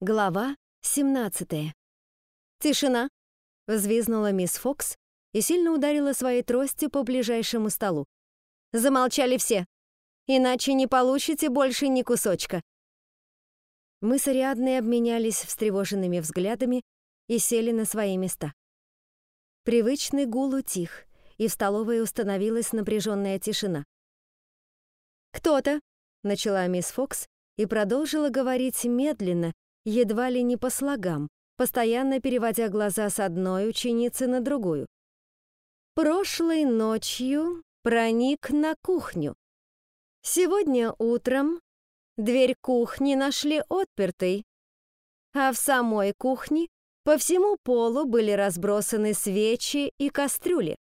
Глава 17. «Тишина!» — взвизгнула мисс Фокс и сильно ударила своей тростью по ближайшему столу. «Замолчали все! Иначе не получите больше ни кусочка!» Мы с Ариадной обменялись встревоженными взглядами и сели на свои места. Привычный гул утих, и в столовой установилась напряженная тишина. «Кто-то», — начала мисс Фокс и продолжила говорить медленно, едва ли не по слогам, постоянно переводя глаза с одной ученицы на другую. Прошлой ночью проник на кухню. Сегодня утром дверь кухни нашли отпертой, а в самой кухне по всему полу были разбросаны свечи и кастрюли.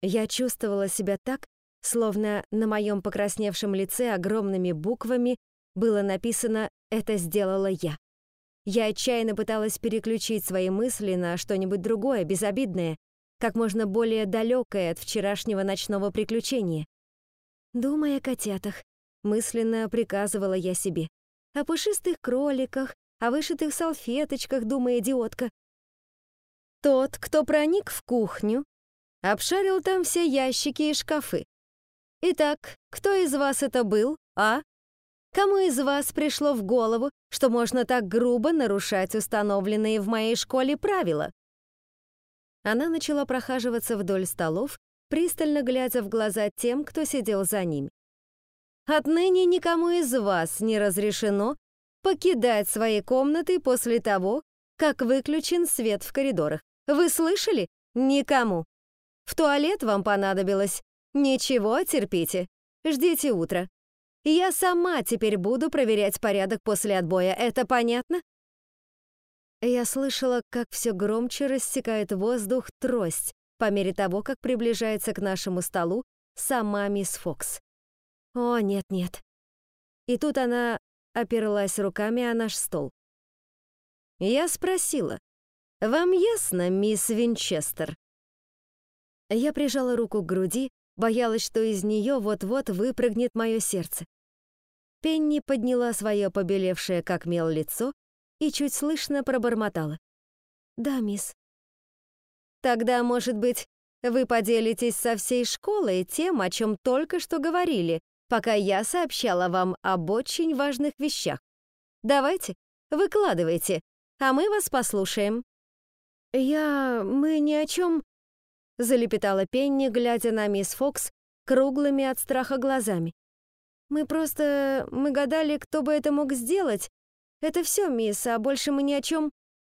Я чувствовала себя так, словно на моем покрасневшем лице огромными буквами было написано «Это сделала я». Я отчаянно пыталась переключить свои мысли на что-нибудь другое, безобидное, как можно более далекое от вчерашнего ночного приключения. Думая о котятах, мысленно приказывала я себе. О пушистых кроликах, о вышитых салфеточках, думая идиотка. Тот, кто проник в кухню, обшарил там все ящики и шкафы. Итак, кто из вас это был, а? Кому из вас пришло в голову, что можно так грубо нарушать установленные в моей школе правила? Она начала прохаживаться вдоль столов, пристально глядя в глаза тем, кто сидел за ними. Отныне никому из вас не разрешено покидать свои комнаты после того, как выключен свет в коридорах. Вы слышали? Никому. В туалет вам понадобилось. Ничего, терпите. Ждите утра. Я сама теперь буду проверять порядок после отбоя, это понятно? Я слышала, как все громче рассекает воздух трость по мере того, как приближается к нашему столу сама мисс Фокс. О, нет-нет. И тут она оперлась руками о наш стол. Я спросила, «Вам ясно, мисс Винчестер?» Я прижала руку к груди, Боялась, что из нее вот-вот выпрыгнет мое сердце. Пенни подняла свое побелевшее как мел лицо и чуть слышно пробормотала. «Да, мисс». «Тогда, может быть, вы поделитесь со всей школой тем, о чем только что говорили, пока я сообщала вам об очень важных вещах. Давайте, выкладывайте, а мы вас послушаем». «Я... мы ни о чем...» залепетала Пенни, глядя на мисс Фокс круглыми от страха глазами. «Мы просто... мы гадали, кто бы это мог сделать. Это все, мисс, а больше мы ни о чем.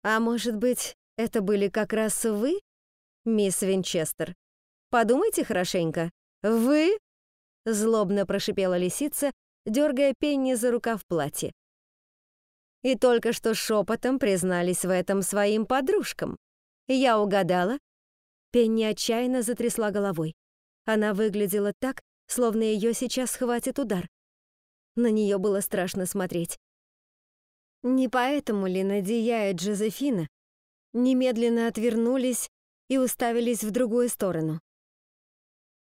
А может быть, это были как раз вы, мисс Винчестер? Подумайте хорошенько. Вы?» Злобно прошипела лисица, дергая Пенни за рукав платья. И только что шепотом признались в этом своим подружкам. Я угадала, Пенни отчаянно затрясла головой. Она выглядела так, словно ее сейчас схватит удар. На нее было страшно смотреть. Не поэтому ли Надия и Джозефина немедленно отвернулись и уставились в другую сторону?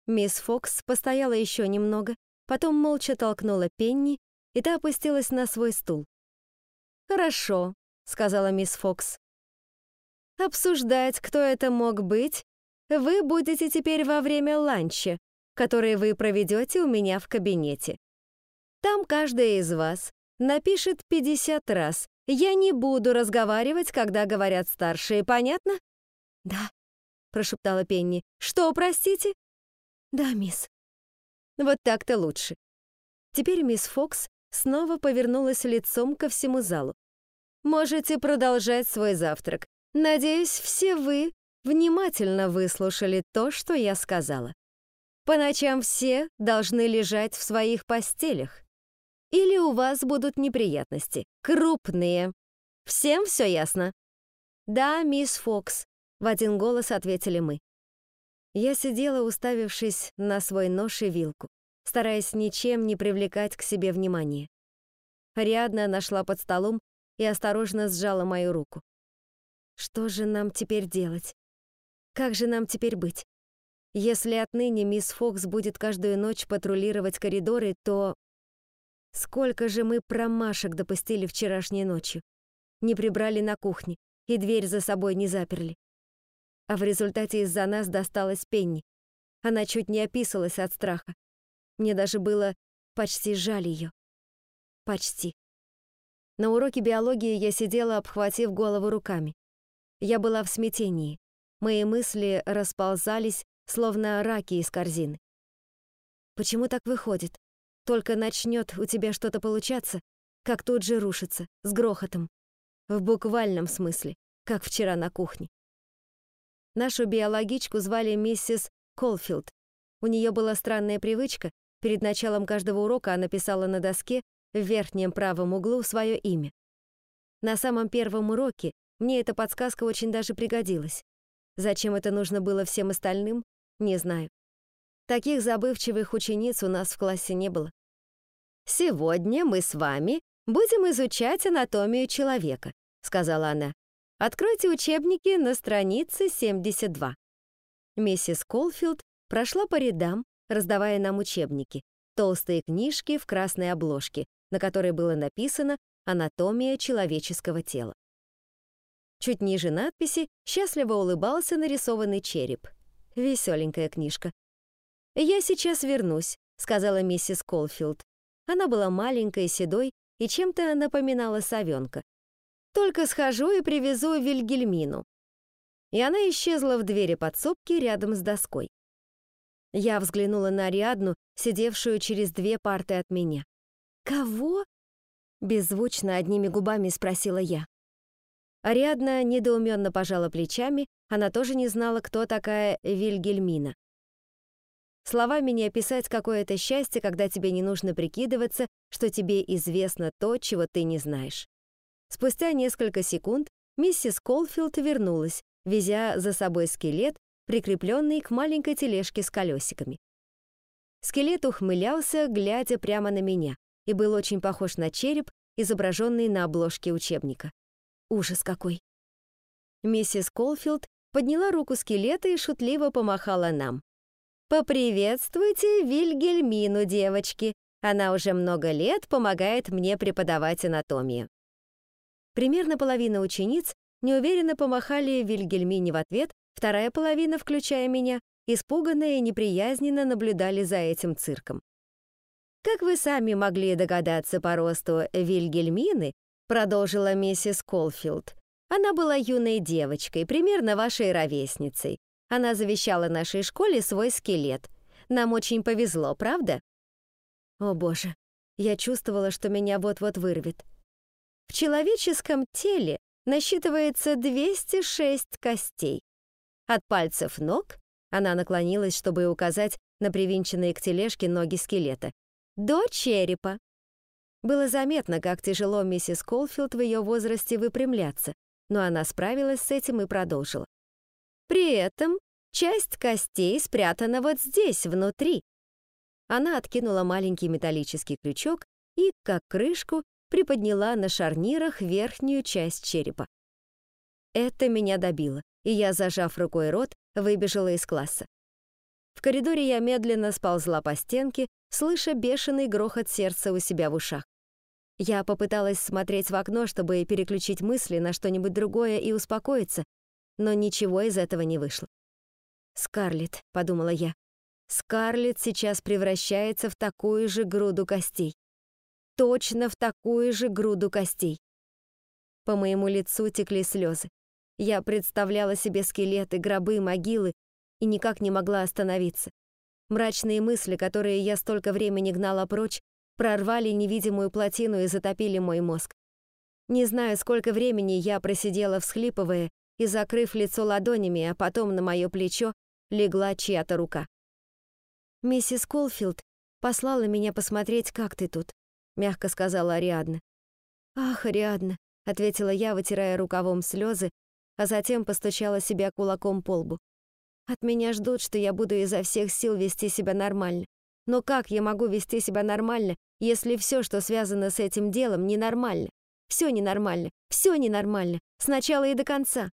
Мисс Фокс постояла еще немного, потом молча толкнула Пенни, и та опустилась на свой стул. «Хорошо», — сказала мисс Фокс. «Обсуждать, кто это мог быть, вы будете теперь во время ланча, который вы проведете у меня в кабинете. Там каждая из вас напишет 50 раз «Я не буду разговаривать, когда говорят старшие», понятно? «Да», — прошептала Пенни. «Что, простите?» «Да, мисс». Вот так-то лучше. Теперь мисс Фокс снова повернулась лицом ко всему залу. «Можете продолжать свой завтрак. Надеюсь, все вы внимательно выслушали то, что я сказала. По ночам все должны лежать в своих постелях. Или у вас будут неприятности. Крупные. Всем все ясно? Да, мисс Фокс, в один голос ответили мы. Я сидела, уставившись на свой нож и вилку, стараясь ничем не привлекать к себе внимания. Ариадна нашла под столом и осторожно сжала мою руку. Что же нам теперь делать? Как же нам теперь быть? Если отныне мисс Фокс будет каждую ночь патрулировать коридоры, то... Сколько же мы промашек допустили вчерашней ночью? не прибрали на кухне и дверь за собой не заперли. А в результате из-за нас досталась Пенни. Она чуть не описалась от страха. Мне даже было почти жаль ее. Почти. На уроке биологии я сидела, обхватив голову руками. Я была в смятении. Мои мысли расползались, словно раки из корзины. Почему так выходит? Только начнет у тебя что-то получаться, как тут же рушится, с грохотом. В буквальном смысле, как вчера на кухне. Нашу биологичку звали миссис Колфилд. У нее была странная привычка, перед началом каждого урока она писала на доске в верхнем правом углу свое имя. На самом первом уроке мне эта подсказка очень даже пригодилась. Зачем это нужно было всем остальным, не знаю. Таких забывчивых учениц у нас в классе не было. «Сегодня мы с вами будем изучать анатомию человека», сказала она. «Откройте учебники на странице 72». Миссис Колфилд прошла по рядам, раздавая нам учебники, толстые книжки в красной обложке, на которой было написано «Анатомия человеческого тела». Чуть ниже надписи счастливо улыбался нарисованный череп. Веселенькая книжка. «Я сейчас вернусь», — сказала миссис Колфилд. Она была маленькой, седой и чем-то напоминала совенка. «Только схожу и привезу Вильгельмину». И она исчезла в двери подсобки рядом с доской. Я взглянула на Ариадну, сидевшую через две парты от меня. «Кого?» — беззвучно одними губами спросила я. Ариадна недоуменно пожала плечами, она тоже не знала, кто такая Вильгельмина. Словами не описать какое-то счастье, когда тебе не нужно прикидываться, что тебе известно то, чего ты не знаешь. Спустя несколько секунд миссис Колфилд вернулась, везя за собой скелет, прикрепленный к маленькой тележке с колесиками. Скелет ухмылялся, глядя прямо на меня и был очень похож на череп, изображенный на обложке учебника. Ужас какой! Миссис Колфилд подняла руку скелета и шутливо помахала нам. «Поприветствуйте Вильгельмину, девочки. Она уже много лет помогает мне преподавать анатомию». Примерно половина учениц неуверенно помахали Вильгельмине в ответ, вторая половина, включая меня, испуганно и неприязненно наблюдали за этим цирком. Как вы сами могли догадаться по росту Вильгельмины, продолжила миссис Колфилд, она была юной девочкой, примерно вашей ровесницей. Она завещала нашей школе свой скелет. Нам очень повезло, правда? О боже, я чувствовала, что меня вот-вот вырвет. В человеческом теле насчитывается 206 костей. От пальцев ног, она наклонилась, чтобы указать на привинченные к тележке ноги скелета, до черепа. Было заметно, как тяжело миссис Колфилд в ее возрасте выпрямляться, но она справилась с этим и продолжила. При этом часть костей спрятана вот здесь, внутри. Она откинула маленький металлический крючок и, как крышку, приподняла на шарнирах верхнюю часть черепа. Это меня добило, и я, зажав рукой рот, выбежала из класса. В коридоре я медленно сползла по стенке, слыша бешеный грохот сердца у себя в ушах. Я попыталась смотреть в окно, чтобы переключить мысли на что-нибудь другое и успокоиться, но ничего из этого не вышло. «Скарлетт», — подумала я, — «Скарлетт сейчас превращается в такую же груду костей. Точно в такую же груду костей». По моему лицу текли слезы. Я представляла себе скелеты, гробы, могилы и никак не могла остановиться. Мрачные мысли, которые я столько времени гнала прочь, прорвали невидимую плотину и затопили мой мозг. Не знаю, сколько времени я просидела, всхлипывая и закрыв лицо ладонями, а потом на мое плечо легла чья-то рука. «Миссис Колфилд послала меня посмотреть, как ты тут», — мягко сказала Ариадна. «Ах, Ариадна», — ответила я, вытирая рукавом слезы, а затем постучала себя кулаком по лбу. От меня ждут, что я буду изо всех сил вести себя нормально. Но как я могу вести себя нормально, если все, что связано с этим делом, ненормально? Все ненормально, все ненормально, сначала и до конца.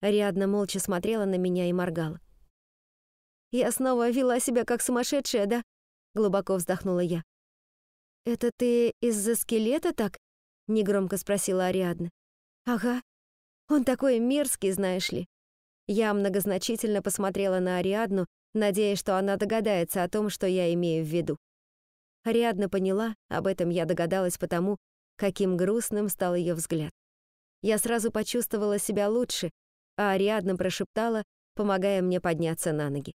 Ариадна молча смотрела на меня и моргала. «Я снова вела себя как сумасшедшая, да?» Глубоко вздохнула я. «Это ты из-за скелета так?» — негромко спросила Ариадна. «Ага. Он такой мерзкий, знаешь ли». Я многозначительно посмотрела на Ариадну, надеясь, что она догадается о том, что я имею в виду. Ариадна поняла, об этом я догадалась потому, каким грустным стал ее взгляд. Я сразу почувствовала себя лучше, а Ариадна прошептала, помогая мне подняться на ноги.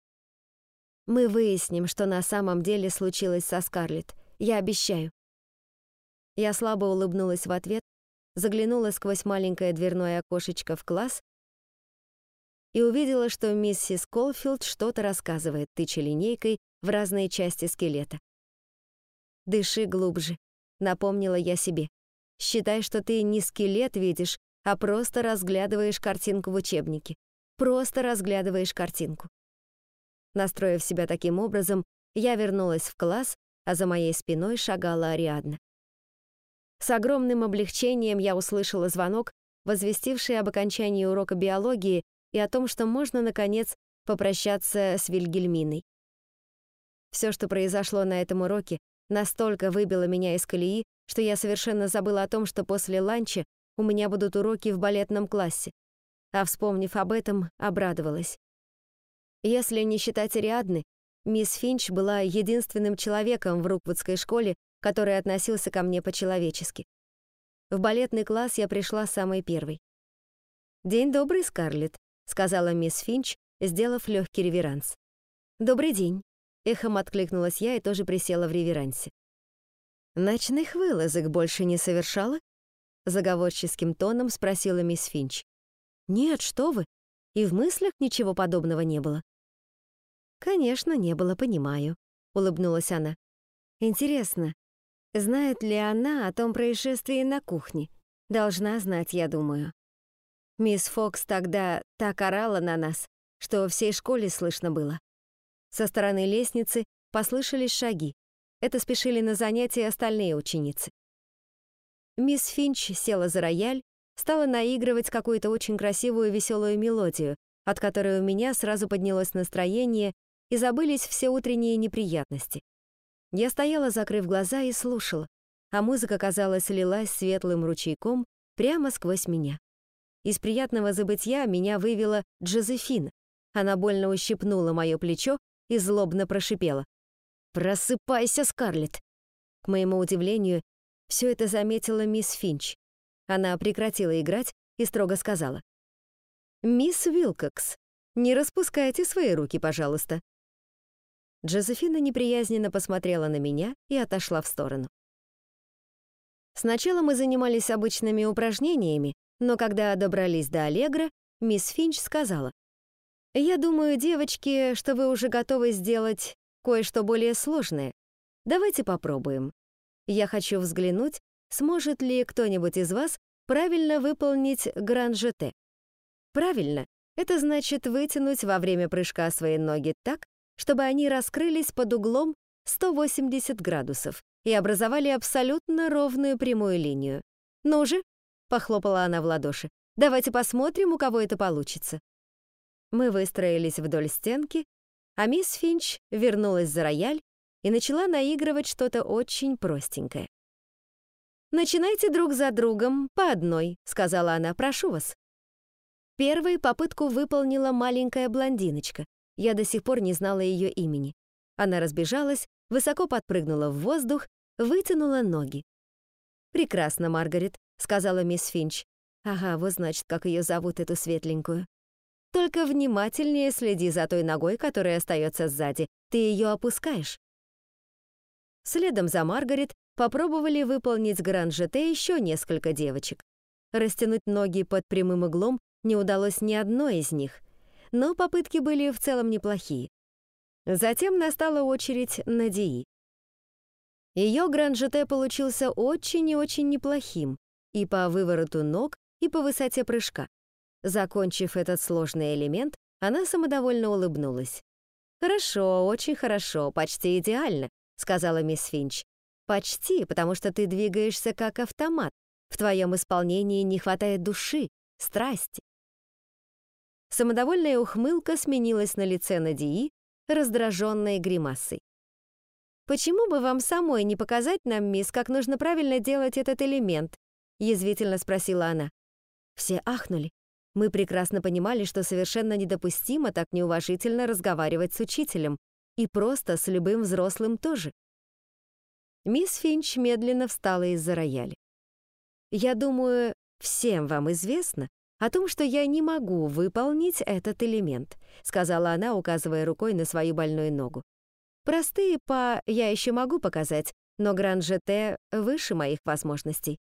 «Мы выясним, что на самом деле случилось со Скарлетт. Я обещаю». Я слабо улыбнулась в ответ, заглянула сквозь маленькое дверное окошечко в класс и увидела, что миссис Колфилд что-то рассказывает, тыча линейкой в разные части скелета. «Дыши глубже», — напомнила я себе. «Считай, что ты не скелет видишь, а просто разглядываешь картинку в учебнике. Просто разглядываешь картинку». Настроив себя таким образом, я вернулась в класс, а за моей спиной шагала Ариадна. С огромным облегчением я услышала звонок, возвестивший об окончании урока биологии и о том, что можно, наконец, попрощаться с Вильгельминой. Все, что произошло на этом уроке, настолько выбило меня из колеи, что я совершенно забыла о том, что после ланча у меня будут уроки в балетном классе. А вспомнив об этом, обрадовалась. Если не считать Ариадны, мисс Финч была единственным человеком в Руквудской школе, который относился ко мне по-человечески. В балетный класс я пришла самой первой. «День добрый, Скарлетт», — сказала мисс Финч, сделав легкий реверанс. «Добрый день», — эхом откликнулась я и тоже присела в реверансе. «Ночных вылазок больше не совершала?» Заговорческим тоном спросила мисс Финч. «Нет, что вы, и в мыслях ничего подобного не было». «Конечно, не было, понимаю», — улыбнулась она. «Интересно, Знает ли она о том происшествии на кухне? Должна знать, я думаю. Мисс Фокс тогда так орала на нас, что всей школе слышно было. Со стороны лестницы послышались шаги. Это спешили на занятия остальные ученицы. Мисс Финч села за рояль, стала наигрывать какую-то очень красивую веселую мелодию, от которой у меня сразу поднялось настроение и забылись все утренние неприятности. Я стояла, закрыв глаза, и слушала, а музыка, казалось, лилась светлым ручейком прямо сквозь меня. Из приятного забытья меня вывела Джозефина. Она больно ущипнула мое плечо и злобно прошипела. «Просыпайся, Скарлетт!» К моему удивлению, все это заметила мисс Финч. Она прекратила играть и строго сказала. «Мисс Вилкокс, не распускайте свои руки, пожалуйста. Джозефина неприязненно посмотрела на меня и отошла в сторону. Сначала мы занимались обычными упражнениями, но когда добрались до Аллегра, мисс Финч сказала, «Я думаю, девочки, что вы уже готовы сделать кое-что более сложное. Давайте попробуем. Я хочу взглянуть, сможет ли кто-нибудь из вас правильно выполнить гран-жете. Правильно, это значит вытянуть во время прыжка свои ноги так, чтобы они раскрылись под углом 180 градусов и образовали абсолютно ровную прямую линию. «Ну же!» — похлопала она в ладоши. «Давайте посмотрим, у кого это получится». Мы выстроились вдоль стенки, а мисс Финч вернулась за рояль и начала наигрывать что-то очень простенькое. «Начинайте друг за другом, по одной», — сказала она, — «прошу вас». Первой попытку выполнила маленькая блондиночка, я до сих пор не знала ее имени. Она разбежалась, высоко подпрыгнула в воздух, вытянула ноги. «Прекрасно, Маргарет», — сказала мисс Финч. «Ага, вот значит, как ее зовут, эту светленькую. Только внимательнее следи за той ногой, которая остается сзади. Ты ее опускаешь». Следом за Маргарет попробовали выполнить гран-жете еще несколько девочек. Растянуть ноги под прямым углом не удалось ни одной из них, но попытки были в целом неплохие. Затем настала очередь на Дии. Ее гранжете получился очень и очень неплохим и по вывороту ног, и по высоте прыжка. Закончив этот сложный элемент, она самодовольно улыбнулась. «Хорошо, очень хорошо, почти идеально», — сказала мисс Финч. «Почти, потому что ты двигаешься как автомат. В твоем исполнении не хватает души, страсти. Самодовольная ухмылка сменилась на лице Надии, раздраженной гримасой. «Почему бы вам самой не показать нам, мисс, как нужно правильно делать этот элемент?» — язвительно спросила она. Все ахнули. Мы прекрасно понимали, что совершенно недопустимо так неуважительно разговаривать с учителем, и просто с любым взрослым тоже. Мисс Финч медленно встала из-за рояля. «Я думаю, всем вам известно о том, что я не могу выполнить этот элемент», сказала она, указывая рукой на свою больную ногу. «Простые па я еще могу показать, но гран-ЖТ выше моих возможностей.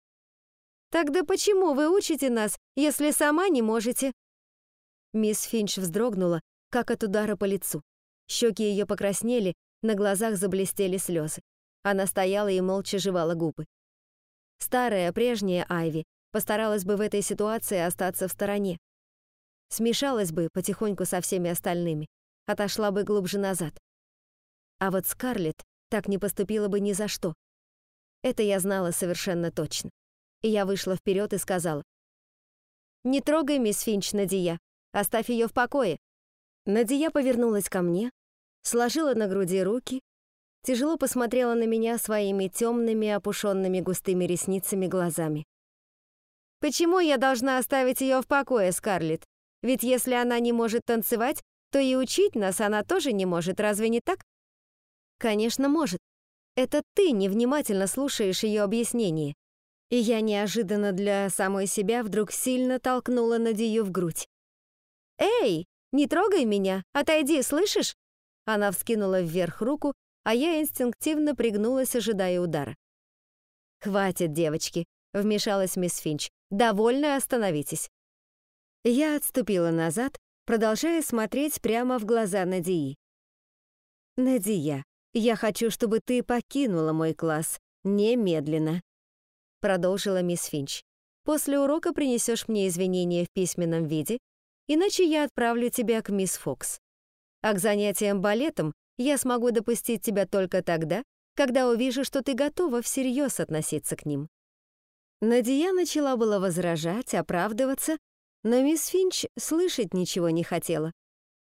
Тогда почему вы учите нас, если сама не можете? Мисс Финч вздрогнула, как от удара по лицу. Щеки ее покраснели, на глазах заблестели слезы. Она стояла и молча жевала губы. Старая, прежняя Айви постаралась бы в этой ситуации остаться в стороне. Смешалась бы потихоньку со всеми остальными, отошла бы глубже назад. А вот Скарлетт так не поступила бы ни за что. Это я знала совершенно точно и я вышла вперед и сказала. «Не трогай мисс Финч, Надия, оставь ее в покое». Надия повернулась ко мне, сложила на груди руки, тяжело посмотрела на меня своими темными, опушенными густыми ресницами глазами. «Почему я должна оставить ее в покое, Скарлетт? Ведь если она не может танцевать, то и учить нас она тоже не может, разве не так?» «Конечно, может. Это ты невнимательно слушаешь ее объяснение и я неожиданно для самой себя вдруг сильно толкнула Надию в грудь. «Эй, не трогай меня! Отойди, слышишь?» Она вскинула вверх руку, а я инстинктивно пригнулась, ожидая удара. «Хватит, девочки», — вмешалась мисс Финч. «Довольно остановитесь». Я отступила назад, продолжая смотреть прямо в глаза Надии. «Надия, я хочу, чтобы ты покинула мой класс. Немедленно продолжила мисс Финч. «После урока принесешь мне извинения в письменном виде, иначе я отправлю тебя к мисс Фокс. А к занятиям балетом я смогу допустить тебя только тогда, когда увижу, что ты готова всерьез относиться к ним». Надия начала было возражать, оправдываться, но мисс Финч слышать ничего не хотела.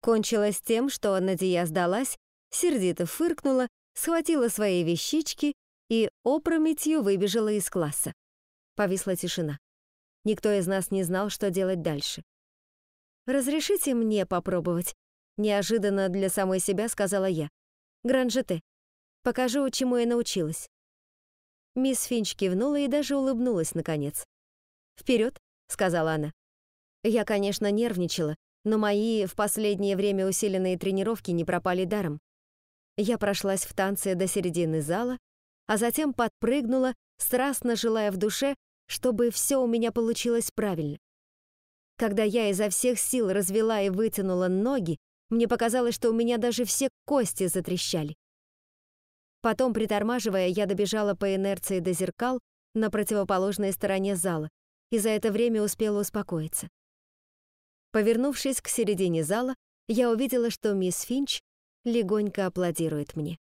Кончилось тем, что Надия сдалась, сердито фыркнула, схватила свои вещички и опрометью выбежала из класса. Повисла тишина. Никто из нас не знал, что делать дальше. «Разрешите мне попробовать?» Неожиданно для самой себя сказала я. «Гранжете, покажу, чему я научилась». Мисс Финч кивнула и даже улыбнулась наконец. «Вперед!» — сказала она. Я, конечно, нервничала, но мои в последнее время усиленные тренировки не пропали даром. Я прошлась в танце до середины зала, а затем подпрыгнула, страстно желая в душе, чтобы все у меня получилось правильно. Когда я изо всех сил развела и вытянула ноги, мне показалось, что у меня даже все кости затрещали. Потом, притормаживая, я добежала по инерции до зеркал на противоположной стороне зала и за это время успела успокоиться. Повернувшись к середине зала, я увидела, что мисс Финч легонько аплодирует мне.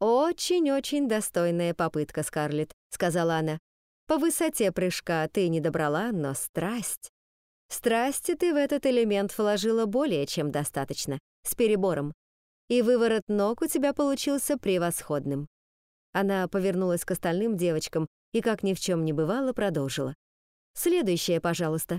«Очень-очень достойная попытка, Скарлетт», — сказала она. «По высоте прыжка ты не добрала, но страсть...» «Страсти ты в этот элемент вложила более чем достаточно, с перебором. И выворот ног у тебя получился превосходным». Она повернулась к остальным девочкам и, как ни в чем не бывало, продолжила. «Следующее, пожалуйста».